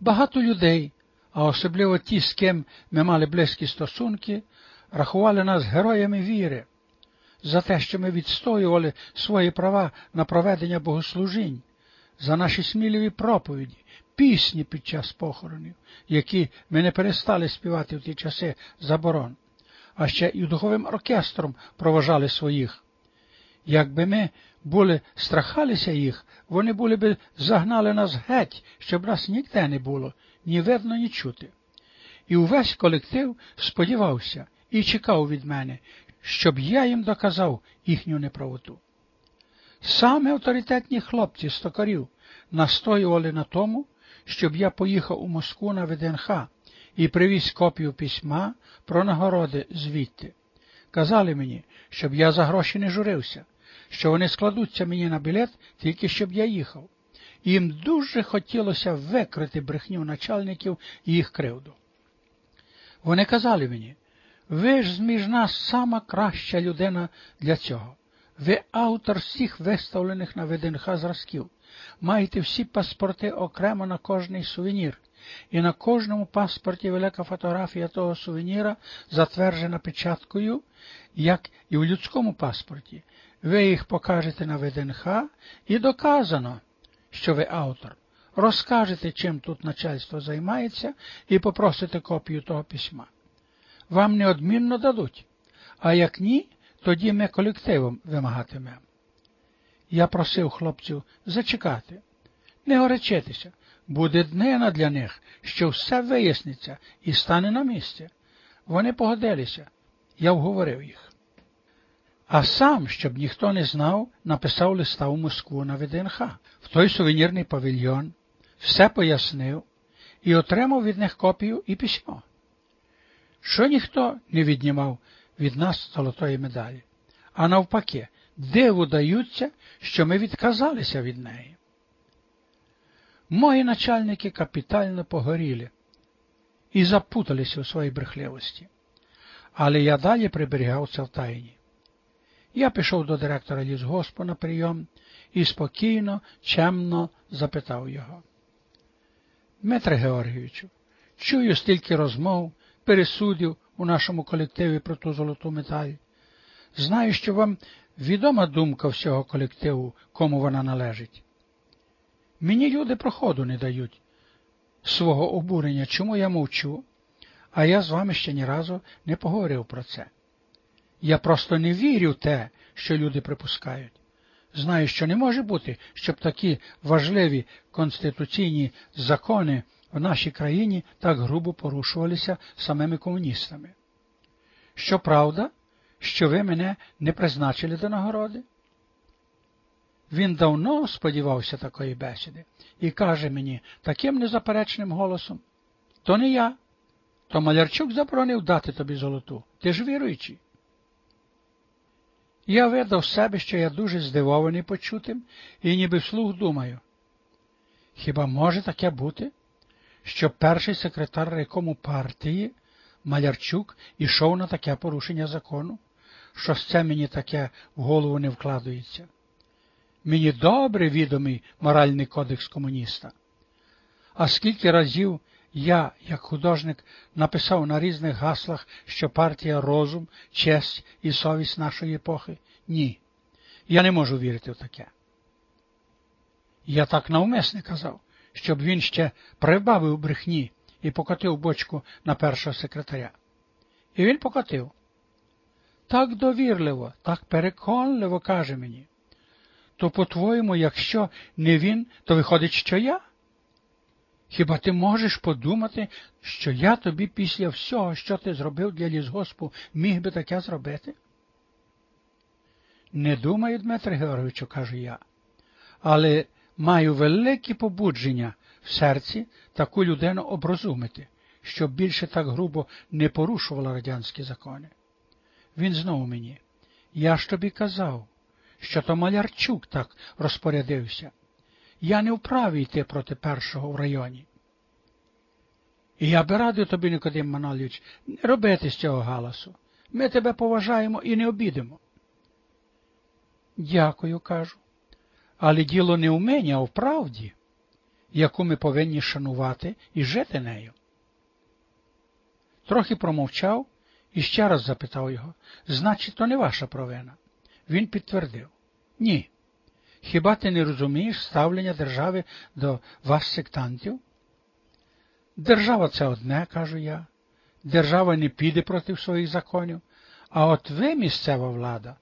Багато людей, а особливо ті, з ким ми мали близькі стосунки, рахували нас героями віри за те, що ми відстоювали свої права на проведення богослужінь, за наші сміливі проповіді, пісні під час похоронів, які ми не перестали співати в ті часи заборон, а ще і духовим оркестром проважали своїх. Якби ми були страхалися їх, вони були би загнали нас геть, щоб нас ніде не було, ні видно, ні чути. І увесь колектив сподівався і чекав від мене, щоб я їм доказав їхню неправоту. Саме авторитетні хлопці з токарів настоювали на тому, щоб я поїхав у Москву на ВДНХ і привіз копію письма про нагороди звідти. Казали мені, щоб я за гроші не журився, що вони складуться мені на білет, тільки щоб я їхав. Їм дуже хотілося викрити брехню начальників і їх кривду. Вони казали мені, ви ж зміж нас сама краща людина для цього. Ви автор всіх виставлених на ВДНХ зразків. Маєте всі паспорти окремо на кожний сувенір, і на кожному паспорті велика фотографія того сувеніра затверджена печаткою, як і в людському паспорті. Ви їх покажете на ВДНХ і доказано, що ви автор. Розкажете, чим тут начальство займається, і попросите копію того письма. Вам неодмінно дадуть, а як ні, тоді ми колективом вимагатимемо. Я просив хлопців зачекати, не горячитися, буде днина для них, що все виясниться і стане на місці. Вони погодилися, я вговорив їх. А сам, щоб ніхто не знав, написав листа у Москву на ВДНХ, в той сувенірний павільйон, все пояснив і отримав від них копію і письмо. Що ніхто не віднімав від нас золотої медалі, а навпаки, диву даються, що ми відказалися від неї. Мої начальники капітально погоріли і запуталися у своїй брехливості, але я далі приберігав це в тайні. Я пішов до директора лісгоспу на прийом і спокійно, чемно запитав його. Дмитре Георгійовичу, чую стільки розмов, пересудів у нашому колективі про ту золоту медаль. Знаю, що вам відома думка всього колективу, кому вона належить. Мені люди проходу не дають свого обурення, чому я мовчу, а я з вами ще ні разу не поговорив про це. Я просто не вірю в те, що люди припускають. Знаю, що не може бути, щоб такі важливі конституційні закони в нашій країні так грубо порушувалися самими комуністами. Щоправда, що ви мене не призначили до нагороди? Він давно сподівався такої бесіди і каже мені таким незаперечним голосом то не я, то Малярчук заборонив дати тобі золоту. Ти ж віруючий. Я видав себе, що я дуже здивований почутим і ніби вслух думаю. Хіба може таке бути, що перший секретар райкому партії Малярчук ішов на таке порушення закону, що це мені таке в голову не вкладається? Мені добре відомий моральний кодекс комуніста. А скільки разів я, як художник, написав на різних гаслах, що партія розум, честь і совість нашої епохи? Ні. Я не можу вірити в таке. Я так навмисне казав, щоб він ще прибавив брехні і покотив бочку на першого секретаря. І він покотив. Так довірливо, так переконливо каже мені. То, по-твоєму, якщо не він, то виходить, що я? Хіба ти можеш подумати, що я тобі після всього, що ти зробив для лісгоспу, міг би таке зробити? Не думаю, Дмитре Георгійовичу, кажу я, але маю великі побудження в серці таку людину оброзумити, щоб більше так грубо не порушувала радянські закони. Він знову мені, я ж тобі казав, що то Малярчук так розпорядився. Я не вправі йти проти першого в районі. І я би радив тобі, Никодим Манолійович, не робити з цього галасу. Ми тебе поважаємо і не обідемо. Дякую, кажу. Але діло не в мені, а в правді. яку ми повинні шанувати і жити нею. Трохи промовчав і ще раз запитав його, значить, то не ваша провина. Він підтвердив Ні. Хіба ти не розумієш ставлення держави до вас сектантів? Держава це одне, кажу я. Держава не піде проти своїх законів, а от ви, місцева влада,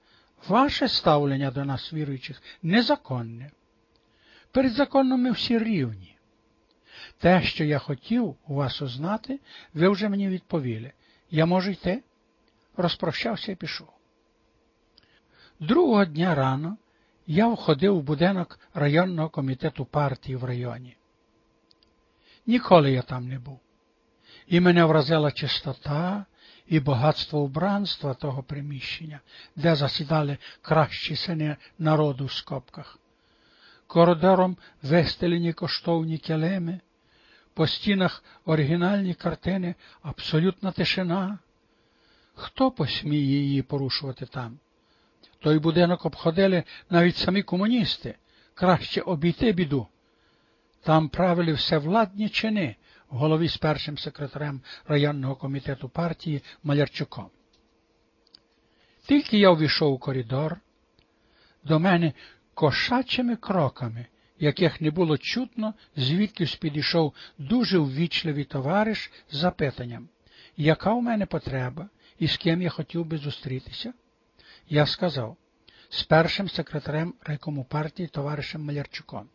ваше ставлення до нас, віруючих, незаконне. Перед законом ми всі рівні. Те, що я хотів у вас узнати, ви вже мені відповіли. Я можу йти? Розпрощався і пішов. Другого дня рано я входив в будинок районного комітету партії в районі. Ніколи я там не був. І мене вразила чистота і багатство убранства того приміщення, де засідали кращі сини народу в скобках. Коридором вистелені коштовні килими, по стінах оригінальні картини, абсолютна тишина. Хто посміє її порушувати там? Той будинок обходили навіть самі комуністи, краще обійти біду. Там правили все владні чини в голові з першим секретарем районного комітету партії Малярчуком. Тільки я увійшов у коридор, до мене кошачими кроками, яких не було чутно, звідкись підійшов дуже ввічливий товариш з запитанням, яка у мене потреба і з ким я хотів би зустрітися. Я сказав з першим секретарем райкому партії товаришем Малярчуком.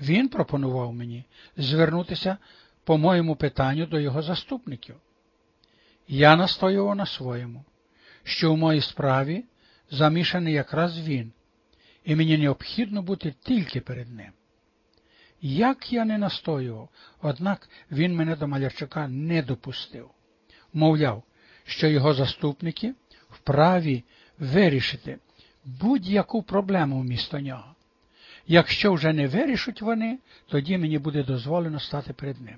Він пропонував мені звернутися по моєму питанню до його заступників. Я настоював на своєму, що у моїй справі замішаний якраз він, і мені необхідно бути тільки перед ним. Як я не настоював, однак він мене до Малярчука не допустив. Мовляв, що його заступники вправі вирішити будь-яку проблему вмісто нього. Якщо вже не вирішуть вони, тоді мені буде дозволено стати перед ним.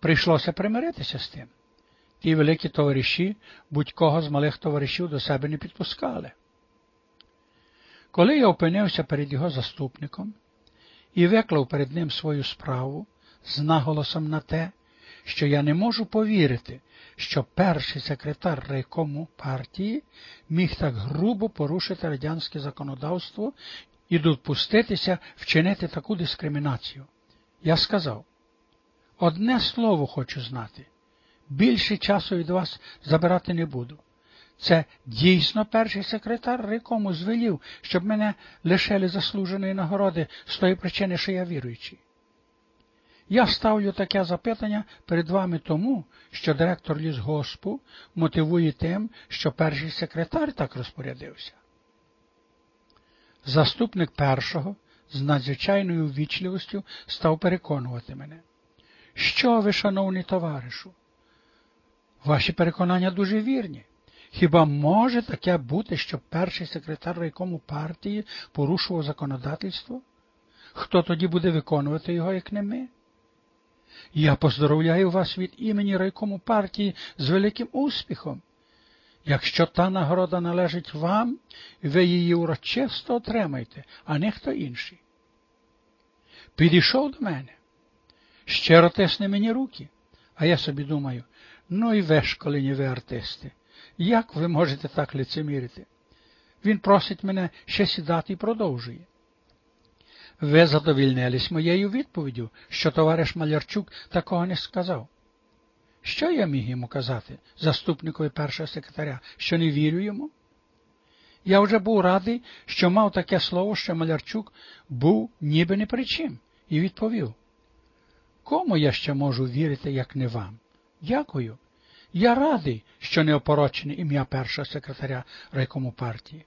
Прийшлося примиритися з тим. Ті великі товариші будь-кого з малих товаришів до себе не підпускали. Коли я опинився перед його заступником і виклав перед ним свою справу з наголосом на те, що я не можу повірити, що перший секретар райкому партії міг так грубо порушити радянське законодавство і допуститися вчинити таку дискримінацію. Я сказав, одне слово хочу знати, більше часу від вас забирати не буду. Це дійсно перший секретар райкому звелів, щоб мене лишили заслуженої нагороди з тої причини, що я віруючий. Я ставлю таке запитання перед вами тому, що директор лісгоспу мотивує тим, що перший секретар так розпорядився. Заступник першого з надзвичайною ввічливостю став переконувати мене. Що ви, шановний товаришу? Ваші переконання дуже вірні. Хіба може таке бути, що перший секретар райкому партії порушував законодавство? Хто тоді буде виконувати його, як не ми? Я поздоровляю вас від імені райкому партії з великим успіхом. Якщо та нагорода належить вам, ви її урочисто отримаєте, а не хто інший. Підійшов до мене, щиро тисне мені руки, а я собі думаю, ну і вешколені ви артисти, як ви можете так лицемірити? Він просить мене ще сідати і продовжує. Ви задовільнились моєю відповіддю, що товариш Малярчук такого не сказав. Що я міг йому казати, заступникові першого секретаря, що не вірю йому? Я вже був радий, що мав таке слово, що Малярчук був ніби не при чим, і відповів. Кому я ще можу вірити, як не вам? Дякую. Я радий, що не опорочене ім'я першого секретаря райкому партії.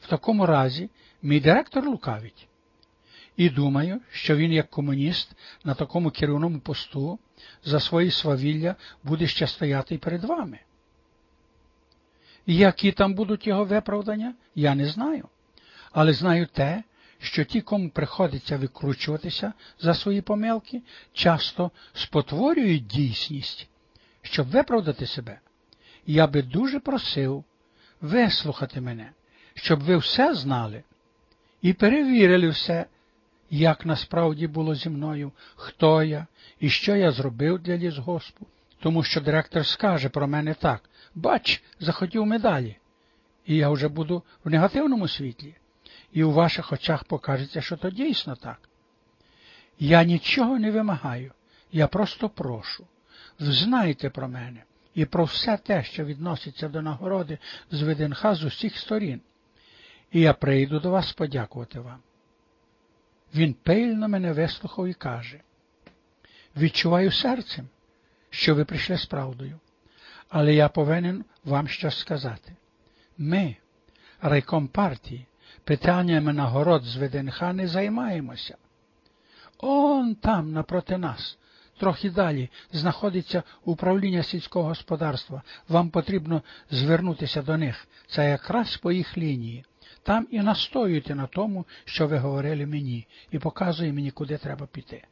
В такому разі мій директор лукавить. І думаю, що він, як комуніст, на такому керівному посту за свої свавілля буде ще стояти і перед вами. Які там будуть його виправдання, я не знаю. Але знаю те, що ті, кому приходиться викручуватися за свої помилки, часто спотворюють дійсність, щоб виправдати себе. Я би дуже просив вислухати мене, щоб ви все знали і перевірили все як насправді було зі мною, хто я? І що я зробив для лісгоспу, тому що директор скаже про мене так. Бач, захотів медалі, і я вже буду в негативному світлі, і у ваших очах покажеться, що то дійсно так. Я нічого не вимагаю, я просто прошу. Знайте про мене і про все те, що відноситься до нагороди з ВДНХ з усіх сторін, і я прийду до вас подякувати вам. Він пильно мене вислухав і каже Відчуваю серцем, що ви прийшли з правдою, але я повинен вам щось сказати. Ми, райком партії, питаннями нагород з ВДНХ не займаємося. Он там, напроти нас, трохи далі, знаходиться управління сільського господарства. Вам потрібно звернутися до них. Це якраз по їх лінії. Там і настоюйте на тому, що ви говорили мені, і показує мені, куди треба піти.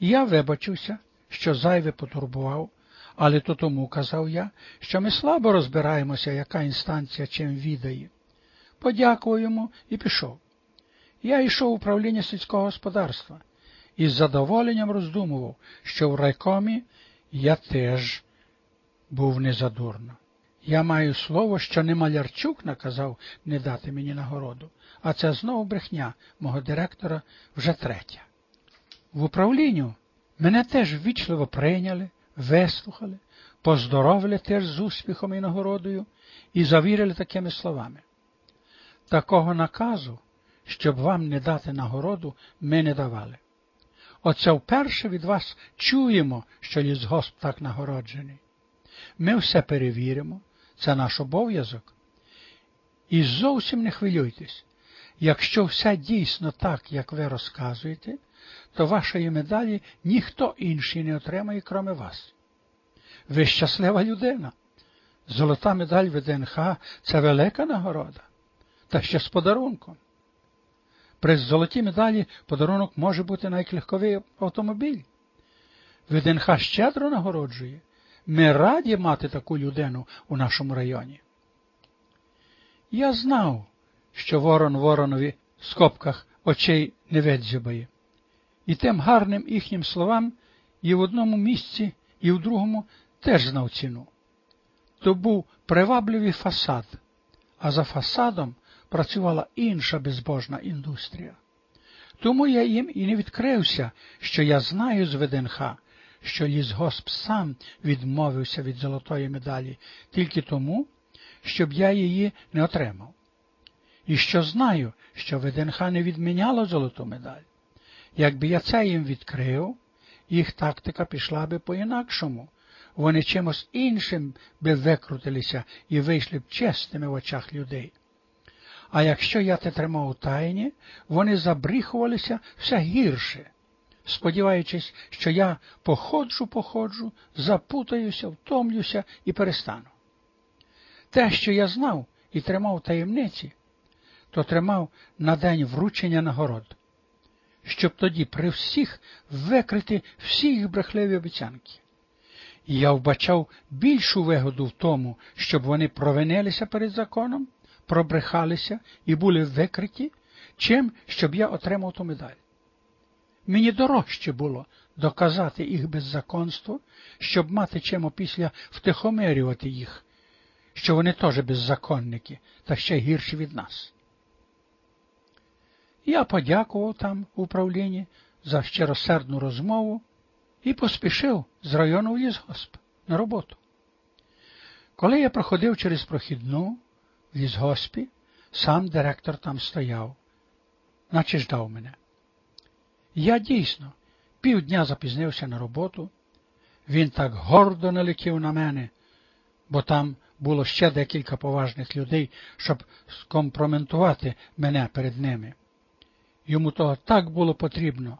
Я вибачився, що зайве потурбував, але то тому казав я, що ми слабо розбираємося, яка інстанція чим відає. Подякував йому і пішов. Я йшов в управління сільського господарства і з задоволенням роздумував, що в райкомі я теж був незадурно. Я маю слово, що не Малярчук наказав не дати мені нагороду, а це знову брехня мого директора вже третя. В управлінню мене теж ввічливо прийняли, вислухали, поздоровили теж з успіхом і нагородою і завірили такими словами. Такого наказу, щоб вам не дати нагороду, ми не давали. Оце вперше від вас чуємо, що лісгосп так нагороджений. Ми все перевіримо, це наш обов'язок. І зовсім не хвилюйтесь. Якщо все дійсно так, як ви розказуєте, то вашої медалі ніхто інший не отримає, кроме вас. Ви щаслива людина. Золота медаль ВДНХ це велика нагорода, та ще з подарунком. При золотій медалі подарунок може бути найклегковий автомобіль. ВДНХ щедро нагороджує. Ми раді мати таку людину у нашому районі. Я знав, що ворон воронові в скобках очей не ведзюбає. І тим гарним їхнім словам і в одному місці, і в другому теж знав ціну. То був привабливий фасад, а за фасадом працювала інша безбожна індустрія. Тому я їм і не відкрився, що я знаю з ВДНХ, що лісгосп сам відмовився від золотої медалі тільки тому, щоб я її не отримав. І що знаю, що ВДНХ не відміняло золоту медаль. Якби я це їм відкрив, їх тактика пішла би по-інакшому. Вони чимось іншим би викрутилися і вийшли б чесними в очах людей. А якщо я те тримав у тайні, вони забріхувалися все гірше, сподіваючись, що я походжу, походжу, запутаюся, втомлюся і перестану. Те, що я знав і тримав таємниці, то тримав на день вручення нагород, щоб тоді при всіх викрити всі їх брехливі обіцянки. І я вбачав більшу вигоду в тому, щоб вони провинилися перед законом, пробрехалися і були викриті, чим щоб я отримав ту медаль. Мені дорожче було доказати їх беззаконство, щоб мати чим опісля втихомирювати їх, що вони теж беззаконники, та ще гірші від нас. Я подякував там управлінні за щиросердну розмову і поспішив з району в лісгосп на роботу. Коли я проходив через прохідну в лісгоспі, сам директор там стояв, наче ждав мене. Я дійсно півдня запізнився на роботу. Він так гордо налетів на мене, бо там було ще декілька поважних людей, щоб скомпроментувати мене перед ними. Йому того так було потрібно,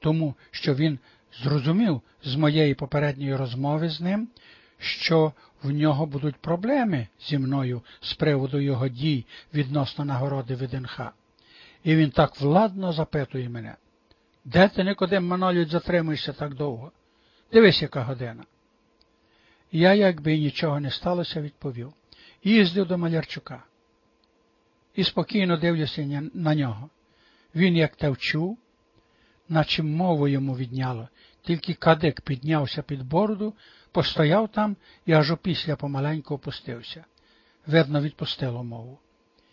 тому що він зрозумів з моєї попередньої розмови з ним, що в нього будуть проблеми зі мною з приводу його дій відносно нагороди ВДНХ. І він так владно запитує мене, де ти Никодим Манолюць затримуєшся так довго? Дивись, яка година. Я, якби нічого не сталося, відповів. Їздив до Малярчука і спокійно дивлюся на нього. Він як те вчув, наче мову йому відняло, тільки кадик піднявся під бороду, постояв там і аж опісля помаленьку опустився. Видно, відпустило мову.